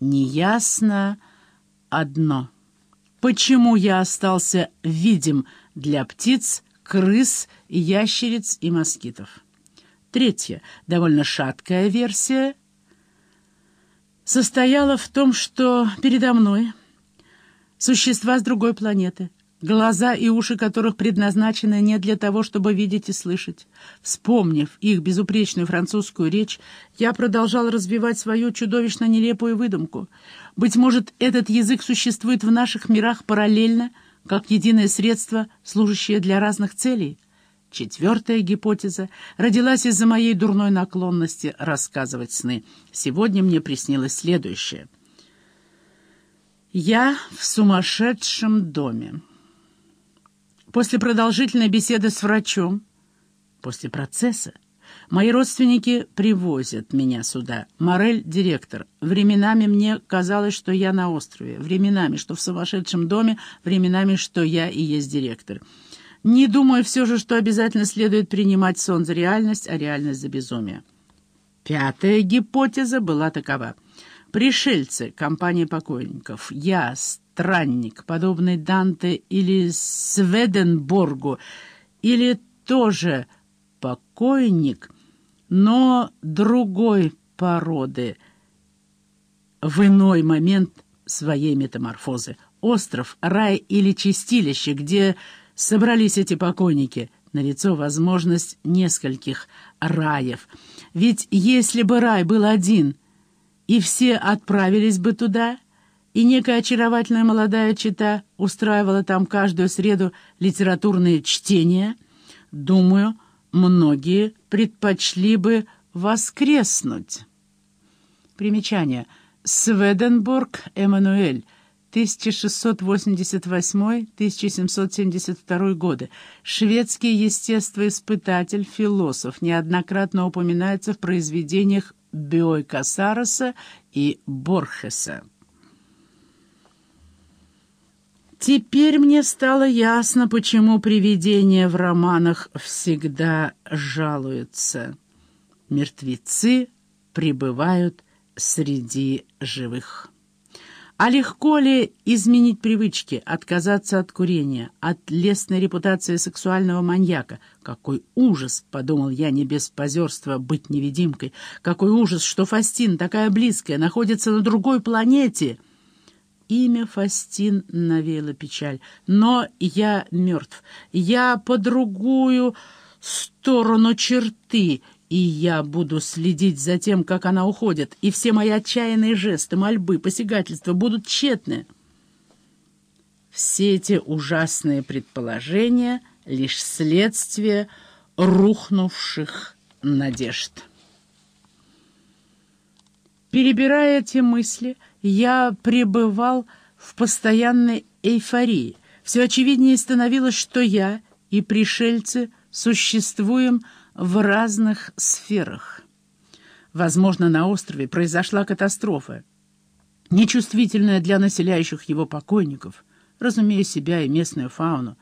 неясно одно. Почему я остался видим для птиц, крыс, ящериц и москитов? Третья, довольно шаткая версия, состояла в том, что передо мной существа с другой планеты — глаза и уши которых предназначены не для того, чтобы видеть и слышать. Вспомнив их безупречную французскую речь, я продолжал развивать свою чудовищно нелепую выдумку. Быть может, этот язык существует в наших мирах параллельно, как единое средство, служащее для разных целей. Четвертая гипотеза родилась из-за моей дурной наклонности рассказывать сны. Сегодня мне приснилось следующее. Я в сумасшедшем доме. После продолжительной беседы с врачом, после процесса, мои родственники привозят меня сюда. Морель — директор. Временами мне казалось, что я на острове. Временами, что в сумасшедшем доме. Временами, что я и есть директор. Не думаю все же, что обязательно следует принимать сон за реальность, а реальность за безумие. Пятая гипотеза была такова. Пришельцы, компания покойников, я, странник, подобный Данте или Сведенборгу, или тоже покойник, но другой породы, в иной момент своей метаморфозы. Остров, рай или чистилище, где собрались эти покойники, налицо возможность нескольких раев. Ведь если бы рай был один, и все отправились бы туда — и некая очаровательная молодая чита устраивала там каждую среду литературные чтения, думаю, многие предпочли бы воскреснуть. Примечание. Сведенбург Эммануэль, 1688-1772 годы. Шведский естествоиспытатель, философ, неоднократно упоминается в произведениях Бёйка Сароса и Борхеса. Теперь мне стало ясно, почему привидения в романах всегда жалуются. Мертвецы пребывают среди живых. А легко ли изменить привычки, отказаться от курения, от лестной репутации сексуального маньяка? Какой ужас, — подумал я не без позерства, — быть невидимкой. Какой ужас, что Фастин, такая близкая, находится на другой планете — имя Фастин навеяло печаль. Но я мертв. Я по другую сторону черты, и я буду следить за тем, как она уходит, и все мои отчаянные жесты, мольбы, посягательства будут тщетны. Все эти ужасные предположения — лишь следствие рухнувших надежд. Перебирая эти мысли, я пребывал в постоянной эйфории. Все очевиднее становилось, что я и пришельцы существуем в разных сферах. Возможно, на острове произошла катастрофа, нечувствительная для населяющих его покойников, разумея себя и местную фауну.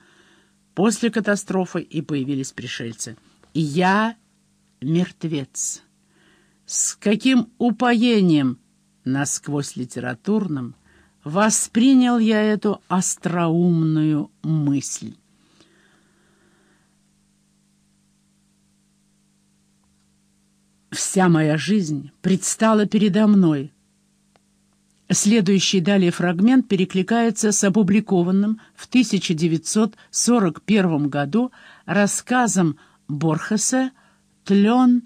После катастрофы и появились пришельцы. И я мертвец. С каким упоением насквозь литературным, воспринял я эту остроумную мысль. Вся моя жизнь предстала передо мной. Следующий далее фрагмент перекликается с опубликованным в 1941 году рассказом Борхеса «Тлен